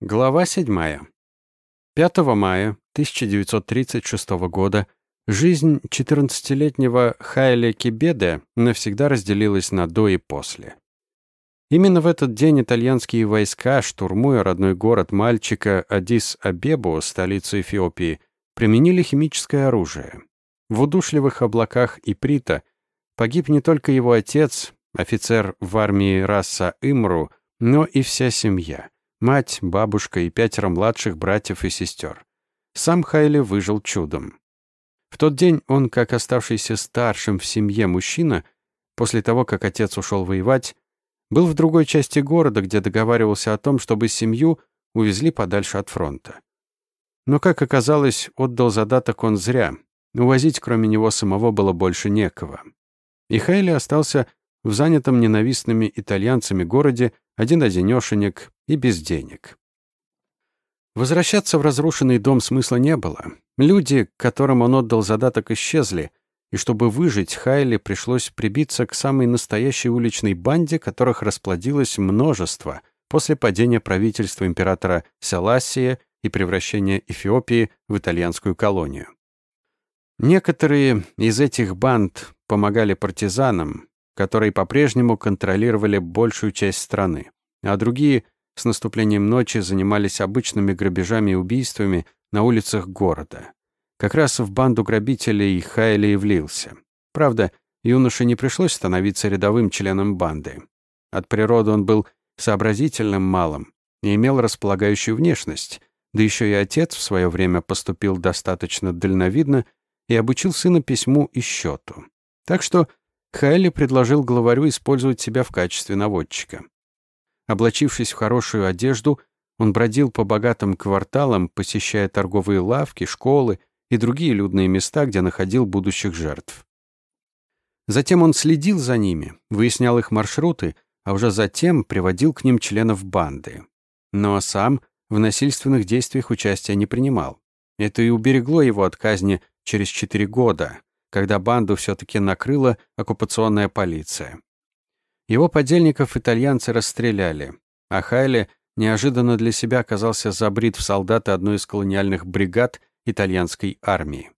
Глава 7. 5 мая 1936 года жизнь 14-летнего Хайля Кибеде навсегда разделилась на «до» и «после». Именно в этот день итальянские войска, штурмуя родной город мальчика Адис-Абебу, столицу Эфиопии, применили химическое оружие. В удушливых облаках Иприта погиб не только его отец, офицер в армии раса Имру, но и вся семья — Мать, бабушка и пятеро младших братьев и сестер. Сам Хайли выжил чудом. В тот день он, как оставшийся старшим в семье мужчина, после того, как отец ушел воевать, был в другой части города, где договаривался о том, чтобы семью увезли подальше от фронта. Но, как оказалось, отдал задаток он зря. Увозить, кроме него самого, было больше некого. И Хайли остался в занятом ненавистными итальянцами городе один-одинешенек и без денег. Возвращаться в разрушенный дом смысла не было. Люди, которым он отдал задаток, исчезли, и чтобы выжить, Хайли пришлось прибиться к самой настоящей уличной банде, которых расплодилось множество после падения правительства императора Селасия и превращения Эфиопии в итальянскую колонию. Некоторые из этих банд помогали партизанам, которые по-прежнему контролировали большую часть страны, а другие с наступлением ночи занимались обычными грабежами и убийствами на улицах города. Как раз в банду грабителей Хайли и влился. Правда, юноше не пришлось становиться рядовым членом банды. От природы он был сообразительным малым и имел располагающую внешность, да еще и отец в свое время поступил достаточно дальновидно и обучил сына письму и счету. Так что Хайли предложил главарю использовать себя в качестве наводчика. Облачившись в хорошую одежду, он бродил по богатым кварталам, посещая торговые лавки, школы и другие людные места, где находил будущих жертв. Затем он следил за ними, выяснял их маршруты, а уже затем приводил к ним членов банды. Но сам в насильственных действиях участия не принимал. Это и уберегло его от казни через четыре года, когда банду все-таки накрыла оккупационная полиция. Его подельников итальянцы расстреляли, а Хайли неожиданно для себя оказался забрит в солдаты одной из колониальных бригад итальянской армии.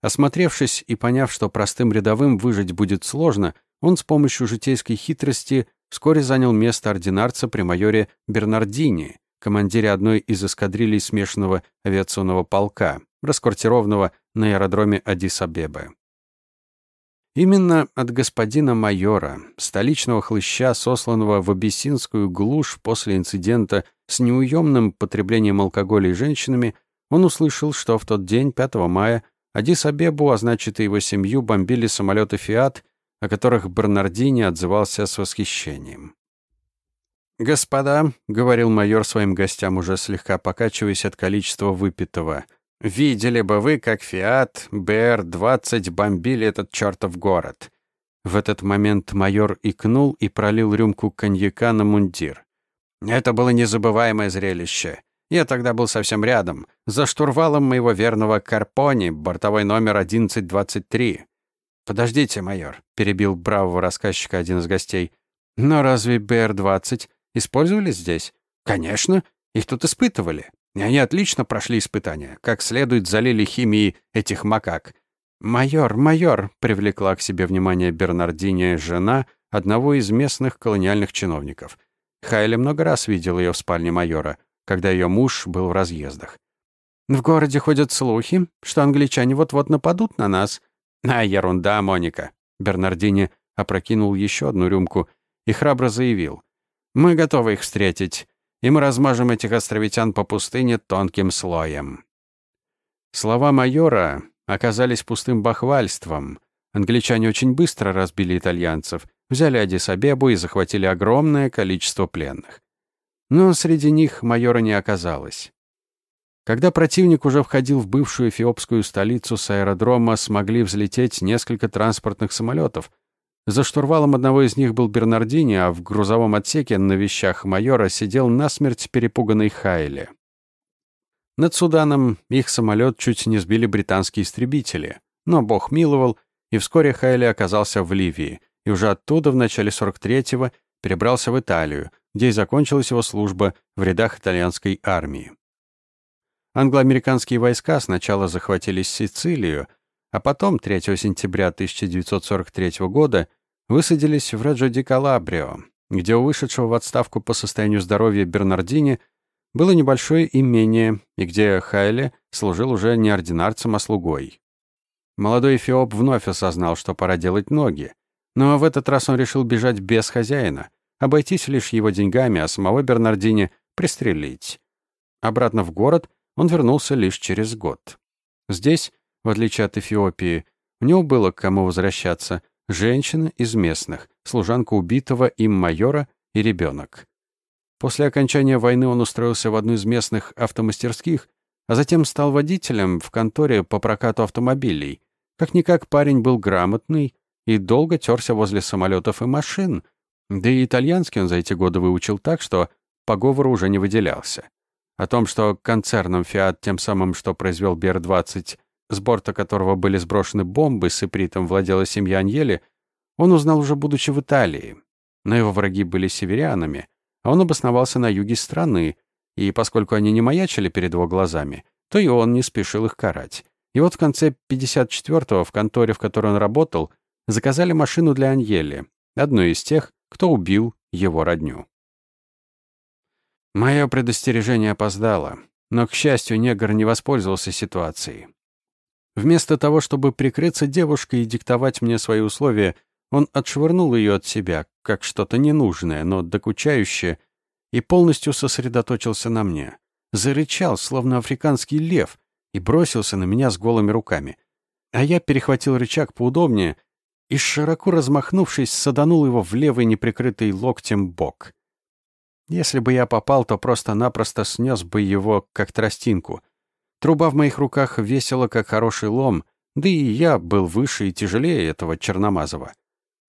Осмотревшись и поняв, что простым рядовым выжить будет сложно, он с помощью житейской хитрости вскоре занял место ординарца при майоре Бернардини, командире одной из эскадрилей смешанного авиационного полка, расквартированного на аэродроме Адис-Абебе. Именно от господина майора, столичного хлыща, сосланного в абиссинскую глушь после инцидента с неуемным потреблением алкоголя и женщинами, он услышал, что в тот день, 5 мая, Адис-Абебу, а значит и его семью, бомбили самолеты «Фиат», о которых Бернардини отзывался с восхищением. «Господа», — говорил майор своим гостям, уже слегка покачиваясь от количества выпитого, Видели бы вы, как Фиат, БР-20 бомбили этот чертов город. В этот момент майор икнул и пролил рюмку коньяка на мундир. Это было незабываемое зрелище. Я тогда был совсем рядом, за штурвалом моего верного Карпони, бортовой номер 1123. «Подождите, майор», — перебил бравого рассказчика один из гостей. «Но разве БР-20 использовали здесь?» «Конечно, их тут испытывали. И они отлично прошли испытания, как следует залили химией этих макак. «Майор, майор!» — привлекла к себе внимание Бернардини жена одного из местных колониальных чиновников. Хайли много раз видел ее в спальне майора, когда ее муж был в разъездах. «В городе ходят слухи, что англичане вот-вот нападут на нас». «А, ерунда, Моника!» Бернардини опрокинул еще одну рюмку и храбро заявил. «Мы готовы их встретить и мы размажем этих островитян по пустыне тонким слоем». Слова майора оказались пустым бахвальством. Англичане очень быстро разбили итальянцев, взяли Адис-Абебу и захватили огромное количество пленных. Но среди них майора не оказалось. Когда противник уже входил в бывшую эфиопскую столицу с аэродрома, смогли взлететь несколько транспортных самолетов — за штурвалом одного из них был Бернардини, а в грузовом отсеке на вещах майора сидел насмерть перепуганный Хайли. Над Суданом их самолет чуть не сбили британские истребители, но бог миловал, и вскоре Хайли оказался в Ливии, и уже оттуда в начале 43-го перебрался в Италию, где и закончилась его служба в рядах итальянской армии. Англо-американские войска сначала захватили Сицилию, а потом, 3 сентября 1943 года, высадились в Реджо-ди-Калабрио, где у вышедшего в отставку по состоянию здоровья Бернардини было небольшое имение, и где Хайле служил уже не ординарцем, а слугой. Молодой Эфиоп вновь осознал, что пора делать ноги, но в этот раз он решил бежать без хозяина, обойтись лишь его деньгами, а самого Бернардини пристрелить. Обратно в город он вернулся лишь через год. Здесь в отличие от Эфиопии, у него было к кому возвращаться. Женщина из местных, служанка убитого им майора и ребенок. После окончания войны он устроился в одну из местных автомастерских, а затем стал водителем в конторе по прокату автомобилей. Как-никак парень был грамотный и долго терся возле самолетов и машин, да и итальянский он за эти годы выучил так, что по говору уже не выделялся. О том, что концерном Fiat, тем самым, что произвел БР-20, с борта которого были сброшены бомбы с ипритом владела семья Аньели, он узнал уже будучи в Италии. Но его враги были северянами, а он обосновался на юге страны, и поскольку они не маячили перед его глазами, то и он не спешил их карать. И вот в конце 54-го в конторе, в которой он работал, заказали машину для Аньели, одну из тех, кто убил его родню. Мое предостережение опоздало, но, к счастью, негр не воспользовался ситуацией. Вместо того, чтобы прикрыться девушкой и диктовать мне свои условия, он отшвырнул ее от себя, как что-то ненужное, но докучающее, и полностью сосредоточился на мне. Зарычал, словно африканский лев, и бросился на меня с голыми руками. А я перехватил рычаг поудобнее и, широко размахнувшись, саданул его в левый неприкрытый локтем бок. Если бы я попал, то просто-напросто снес бы его, как тростинку — Труба в моих руках весила, как хороший лом, да и я был выше и тяжелее этого Черномазова.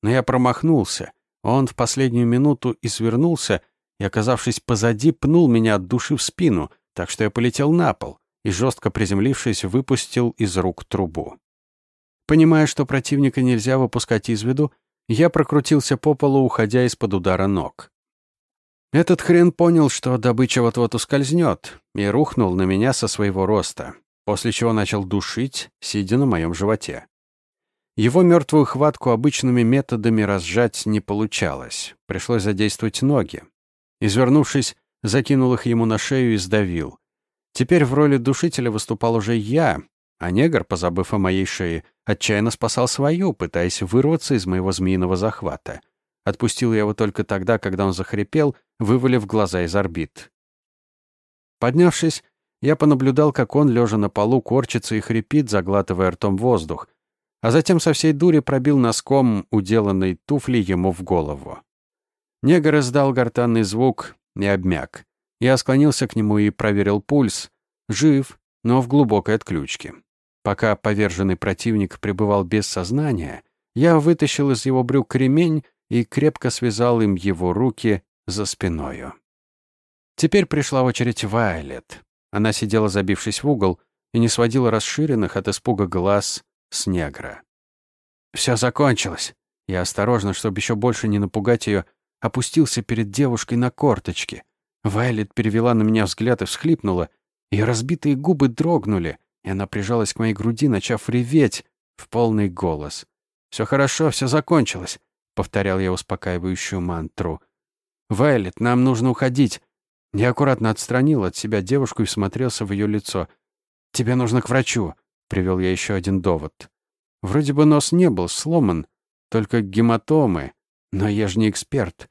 Но я промахнулся. Он в последнюю минуту извернулся и, оказавшись позади, пнул меня от души в спину, так что я полетел на пол и, жестко приземлившись, выпустил из рук трубу. Понимая, что противника нельзя выпускать из виду, я прокрутился по полу, уходя из-под удара ног. Этот хрен понял, что добыча вот-вот ускользнет, и рухнул на меня со своего роста, после чего начал душить, сидя на моем животе. Его мертвую хватку обычными методами разжать не получалось. Пришлось задействовать ноги. Извернувшись, закинул их ему на шею и сдавил. Теперь в роли душителя выступал уже я, а негр, позабыв о моей шее, отчаянно спасал свою, пытаясь вырваться из моего змеиного захвата. Отпустил я его только тогда, когда он захрипел, вывалив глаза из орбит. Поднявшись, я понаблюдал, как он, лежа на полу, корчится и хрипит, заглатывая ртом воздух, а затем со всей дури пробил носком уделанной туфли ему в голову. Негр издал гортанный звук и обмяк. Я склонился к нему и проверил пульс. Жив, но в глубокой отключке. Пока поверженный противник пребывал без сознания, я вытащил из его брюк ремень и крепко связал им его руки за спиною. Теперь пришла очередь Вайлет. Она сидела, забившись в угол, и не сводила расширенных от испуга глаз с негра. Все закончилось. Я осторожно, чтобы еще больше не напугать ее, опустился перед девушкой на корточки. Вайлет перевела на меня взгляд и всхлипнула. Ее разбитые губы дрогнули, и она прижалась к моей груди, начав реветь в полный голос. «Все хорошо, все закончилось. — повторял я успокаивающую мантру. «Вайлет, нам нужно уходить». Я аккуратно отстранил от себя девушку и смотрелся в ее лицо. «Тебе нужно к врачу», — привел я еще один довод. Вроде бы нос не был сломан, только гематомы, но я же не эксперт.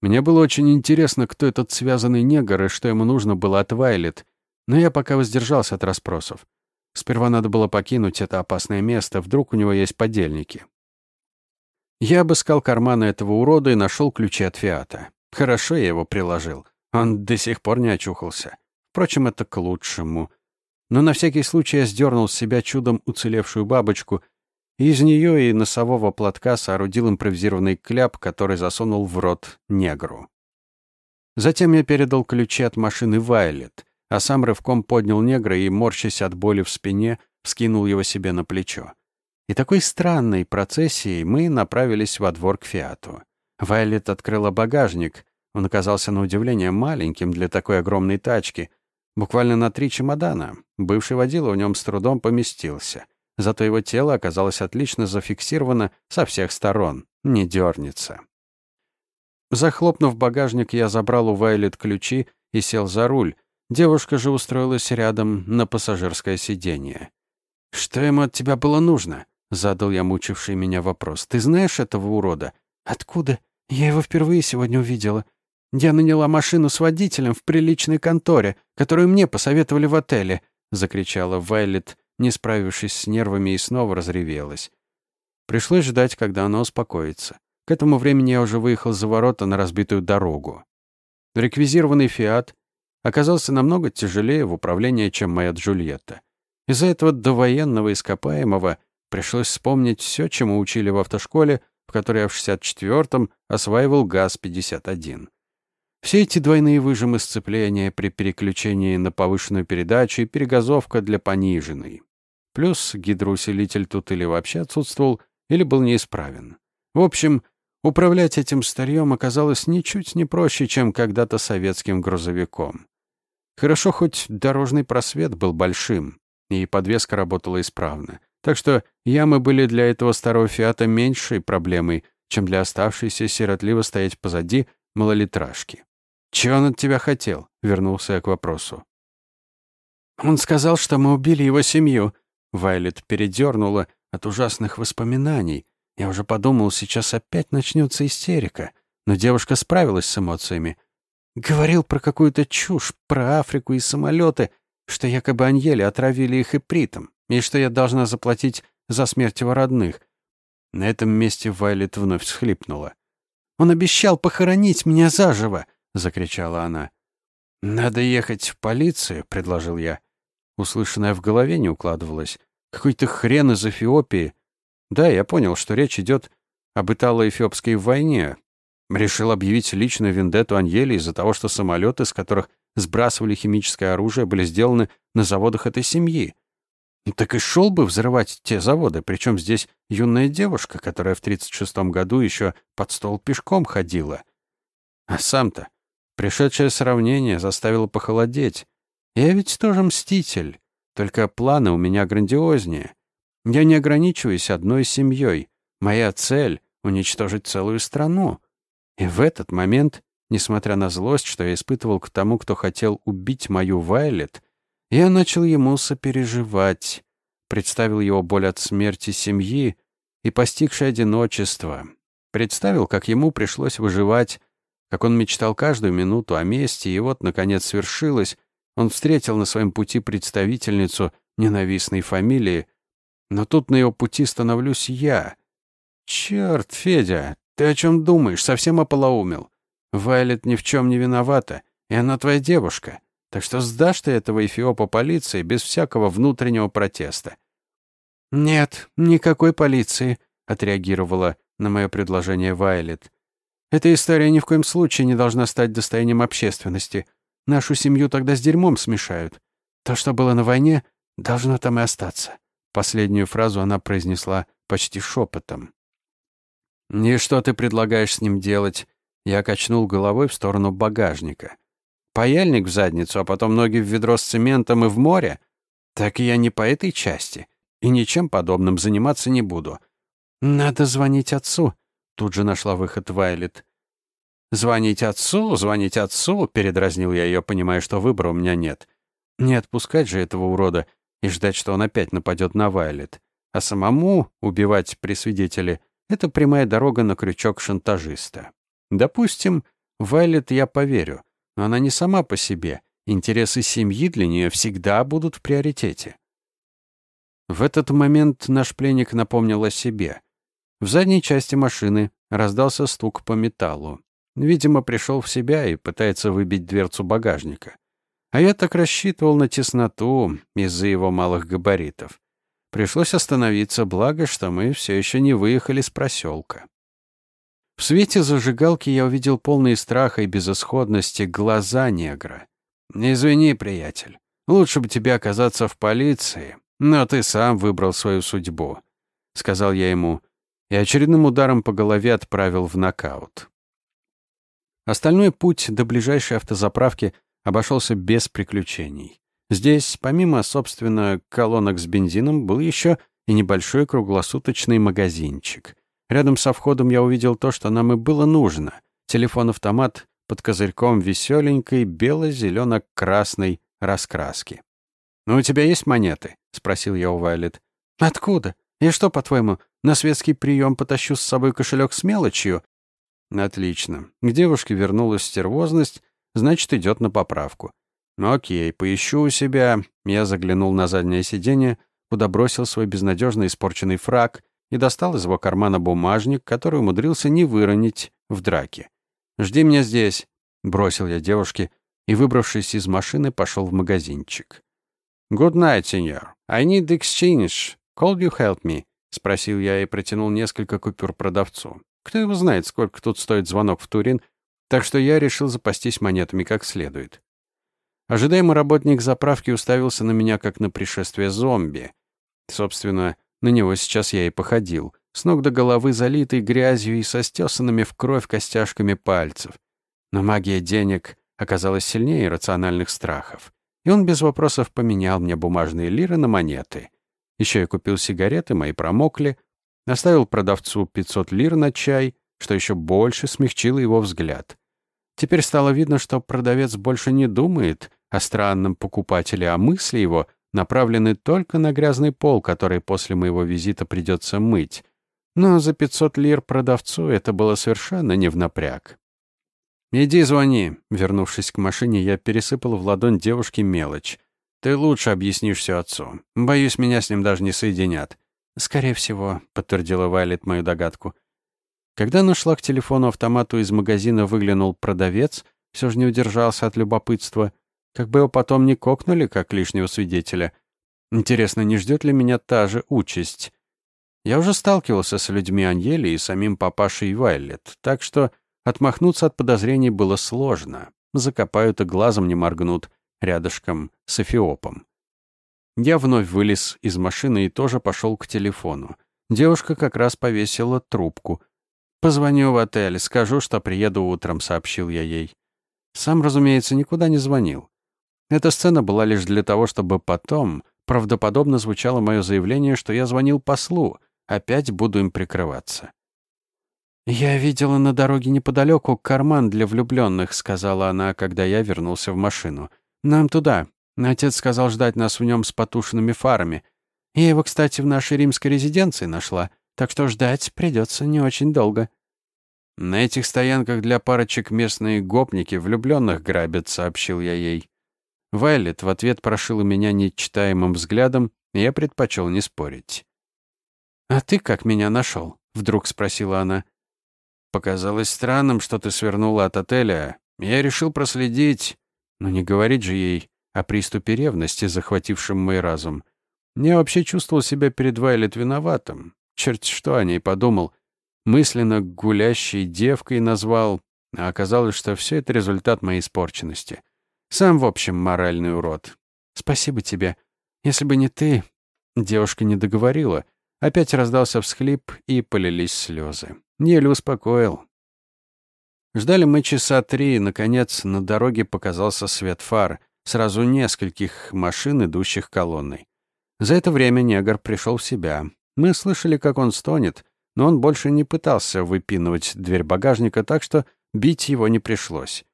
Мне было очень интересно, кто этот связанный негр и что ему нужно было от Вайлет, но я пока воздержался от расспросов. Сперва надо было покинуть это опасное место, вдруг у него есть подельники. Я обыскал карманы этого урода и нашел ключи от Фиата. Хорошо я его приложил. Он до сих пор не очухался. Впрочем, это к лучшему. Но на всякий случай я сдернул с себя чудом уцелевшую бабочку, и из нее и носового платка соорудил импровизированный кляп, который засунул в рот негру. Затем я передал ключи от машины Вайлет, а сам рывком поднял негра и, морщась от боли в спине, вскинул его себе на плечо. И такой странной процессией мы направились во двор к Фиату. Вайлет открыла багажник, Он оказался на удивление маленьким для такой огромной тачки. Буквально на три чемодана. Бывший водила в нем с трудом поместился. Зато его тело оказалось отлично зафиксировано со всех сторон. Не дернется. Захлопнув багажник, я забрал у Вайлет ключи и сел за руль. Девушка же устроилась рядом на пассажирское сиденье. «Что ему от тебя было нужно?» — задал я мучивший меня вопрос. «Ты знаешь этого урода?» «Откуда? Я его впервые сегодня увидела. Я наняла машину с водителем в приличной конторе, которую мне посоветовали в отеле», — закричала Вайлет, не справившись с нервами, и снова разревелась. Пришлось ждать, когда она успокоится. К этому времени я уже выехал за ворота на разбитую дорогу. Реквизированный «Фиат» оказался намного тяжелее в управлении, чем моя Джульетта. Из-за этого довоенного ископаемого пришлось вспомнить все, чему учили в автошколе, в которой я в 64-м осваивал ГАЗ-51. Все эти двойные выжимы сцепления при переключении на повышенную передачу и перегазовка для пониженной. Плюс гидроусилитель тут или вообще отсутствовал, или был неисправен. В общем, управлять этим старьем оказалось ничуть не проще, чем когда-то советским грузовиком. Хорошо, хоть дорожный просвет был большим, и подвеска работала исправно. Так что ямы были для этого старого «Фиата» меньшей проблемой, чем для оставшейся сиротливо стоять позади малолитражки. «Чего он от тебя хотел?» — вернулся я к вопросу. «Он сказал, что мы убили его семью». Вайлет передернула от ужасных воспоминаний. Я уже подумал, сейчас опять начнется истерика. Но девушка справилась с эмоциями. Говорил про какую-то чушь, про Африку и самолеты, что якобы Аньели отравили их и притом, и что я должна заплатить за смерть его родных. На этом месте Вайлет вновь всхлипнула. «Он обещал похоронить меня заживо!» — закричала она. «Надо ехать в полицию», — предложил я. Услышанное в голове не укладывалось. Какой-то хрен из Эфиопии. Да, я понял, что речь идет об Итало-Эфиопской войне. Решил объявить личную вендетту Аньели из-за того, что самолеты, с которых сбрасывали химическое оружие, были сделаны на заводах этой семьи. Так и шел бы взрывать те заводы, причем здесь юная девушка, которая в 36-м году еще под стол пешком ходила. А сам-то Пришедшее сравнение заставило похолодеть. Я ведь тоже мститель, только планы у меня грандиознее. Я не ограничиваюсь одной семьей. Моя цель — уничтожить целую страну. И в этот момент, несмотря на злость, что я испытывал к тому, кто хотел убить мою Вайлет, я начал ему сопереживать, представил его боль от смерти семьи и постигшее одиночество, представил, как ему пришлось выживать как он мечтал каждую минуту о месте, и вот, наконец, свершилось. Он встретил на своем пути представительницу ненавистной фамилии, но тут на его пути становлюсь я. Черт, Федя, ты о чем думаешь? Совсем ополоумел. Вайлет ни в чем не виновата, и она твоя девушка. Так что сдашь ты этого эфиопа полиции без всякого внутреннего протеста. «Нет, никакой полиции», — отреагировала на мое предложение Вайлет. Эта история ни в коем случае не должна стать достоянием общественности. Нашу семью тогда с дерьмом смешают. То, что было на войне, должно там и остаться». Последнюю фразу она произнесла почти шепотом. «И что ты предлагаешь с ним делать?» Я качнул головой в сторону багажника. «Паяльник в задницу, а потом ноги в ведро с цементом и в море? Так я не по этой части. И ничем подобным заниматься не буду. Надо звонить отцу Тут же нашла выход Вайлет. «Звонить отцу, звонить отцу!» — передразнил я ее, понимая, что выбора у меня нет. Не отпускать же этого урода и ждать, что он опять нападет на Вайлет. А самому убивать при свидетеле — это прямая дорога на крючок шантажиста. Допустим, Вайлет я поверю, но она не сама по себе. Интересы семьи для нее всегда будут в приоритете. В этот момент наш пленник напомнил о себе — в задней части машины раздался стук по металлу. Видимо, пришел в себя и пытается выбить дверцу багажника. А я так рассчитывал на тесноту из-за его малых габаритов. Пришлось остановиться, благо, что мы все еще не выехали с проселка. В свете зажигалки я увидел полные страха и безысходности глаза негра. «Извини, приятель, лучше бы тебе оказаться в полиции, но ты сам выбрал свою судьбу», — сказал я ему, и очередным ударом по голове отправил в нокаут. Остальной путь до ближайшей автозаправки обошелся без приключений. Здесь, помимо, собственно, колонок с бензином, был еще и небольшой круглосуточный магазинчик. Рядом со входом я увидел то, что нам и было нужно. Телефон-автомат под козырьком веселенькой бело-зелено-красной раскраски. «Ну, у тебя есть монеты?» — спросил я у Вайлет. «Откуда? Я что, по-твоему, на светский прием потащу с собой кошелек с мелочью?» «Отлично. К девушке вернулась стервозность, значит, идет на поправку. Окей, поищу у себя». Я заглянул на заднее сиденье, куда бросил свой безнадежно испорченный фраг и достал из его кармана бумажник, который умудрился не выронить в драке. «Жди меня здесь», — бросил я девушке и, выбравшись из машины, пошел в магазинчик. «Good night, senor. I need exchange. Could you help me?» — спросил я и протянул несколько купюр продавцу. Кто его знает, сколько тут стоит звонок в Турин, так что я решил запастись монетами как следует. Ожидаемый работник заправки уставился на меня, как на пришествие зомби. Собственно, на него сейчас я и походил с ног до головы залитый грязью и со стесанными в кровь костяшками пальцев. Но магия денег оказалась сильнее рациональных страхов. И он без вопросов поменял мне бумажные лиры на монеты. Еще я купил сигареты, мои промокли, оставил продавцу 500 лир на чай, что еще больше смягчило его взгляд. Теперь стало видно, что продавец больше не думает о странном покупателе, а мысли его направлены только на грязный пол, который после моего визита придется мыть, но за 500 лир продавцу это было совершенно не в напряг. «Иди звони». Вернувшись к машине, я пересыпал в ладонь девушке мелочь. «Ты лучше объяснишь все отцу. Боюсь, меня с ним даже не соединят». «Скорее всего», — подтвердила Вайлет мою догадку. Когда она к телефону-автомату из магазина, выглянул продавец, все же не удержался от любопытства. Как бы его потом не кокнули, как лишнего свидетеля. Интересно, не ждет ли меня та же участь? Я уже сталкивался с людьми Аньели и самим папашей Вайлет, так что отмахнуться от подозрений было сложно. Закопают и глазом не моргнут рядышком с Эфиопом. Я вновь вылез из машины и тоже пошел к телефону. Девушка как раз повесила трубку. «Позвоню в отель, скажу, что приеду утром», — сообщил я ей. Сам, разумеется, никуда не звонил. Эта сцена была лишь для того, чтобы потом правдоподобно звучало мое заявление, что я звонил послу, Опять буду им прикрываться. «Я видела на дороге неподалеку карман для влюбленных», — сказала она, когда я вернулся в машину. «Нам туда. Отец сказал ждать нас в нем с потушенными фарами. Я его, кстати, в нашей римской резиденции нашла, так что ждать придется не очень долго». «На этих стоянках для парочек местные гопники влюбленных грабят», — сообщил я ей. Вайлет в ответ прошила меня нечитаемым взглядом, и я предпочел не спорить. «А ты как меня нашел?» — вдруг спросила она. «Показалось странным, что ты свернула от отеля. Я решил проследить, но не говорить же ей о приступе ревности, захватившем мой разум. Я вообще чувствовал себя перед Вайлет виноватым. Черт что о ней подумал. Мысленно гулящей девкой назвал, а оказалось, что все это результат моей испорченности. Сам, в общем, моральный урод. Спасибо тебе. Если бы не ты...» Девушка не договорила — Опять раздался всхлип, и полились слезы. Еле успокоил. Ждали мы часа три, и, наконец, на дороге показался свет фар, сразу нескольких машин, идущих колонной. За это время негр пришел в себя. Мы слышали, как он стонет, но он больше не пытался выпинывать дверь багажника, так что бить его не пришлось.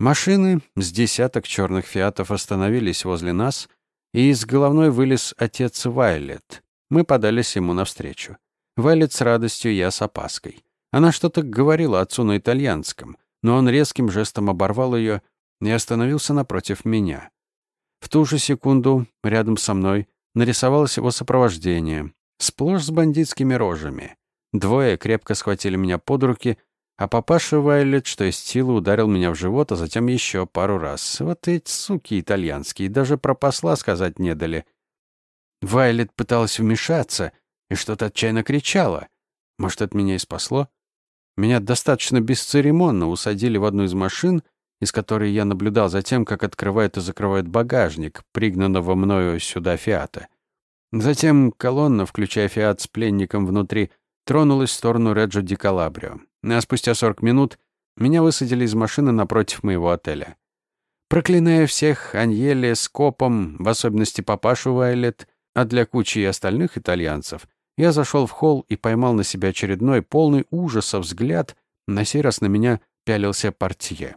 Машины с десяток черных фиатов остановились возле нас, и из головной вылез отец Вайлет. Мы подались ему навстречу. Валет с радостью, я с опаской. Она что-то говорила отцу на итальянском, но он резким жестом оборвал ее и остановился напротив меня. В ту же секунду рядом со мной нарисовалось его сопровождение, сплошь с бандитскими рожами. Двое крепко схватили меня под руки, а папаша Вайлет, что из силы, ударил меня в живот, а затем еще пару раз. Вот эти суки итальянские, даже про посла сказать не дали — Вайлет пыталась вмешаться и что-то отчаянно кричала. Может, это меня и спасло? Меня достаточно бесцеремонно усадили в одну из машин, из которой я наблюдал за тем, как открывают и закрывают багажник, пригнанного мною сюда «Фиата». Затем колонна, включая «Фиат» с пленником внутри, тронулась в сторону Реджо Ди Калабрио. А спустя 40 минут меня высадили из машины напротив моего отеля. Проклиная всех Аньеле с Копом, в особенности папашу Вайлет, а для кучи остальных итальянцев, я зашел в холл и поймал на себя очередной полный ужаса взгляд, на сей раз на меня пялился портье.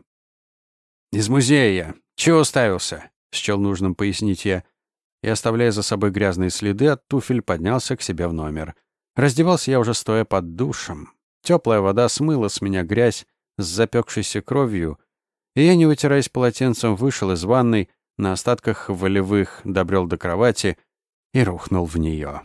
«Из музея! Чего уставился?» — счел нужным пояснить я. И, оставляя за собой грязные следы, от туфель поднялся к себе в номер. Раздевался я уже стоя под душем. Теплая вода смыла с меня грязь с запекшейся кровью, и я, не вытираясь полотенцем, вышел из ванной, на остатках волевых добрел до кровати и рухнул в нее.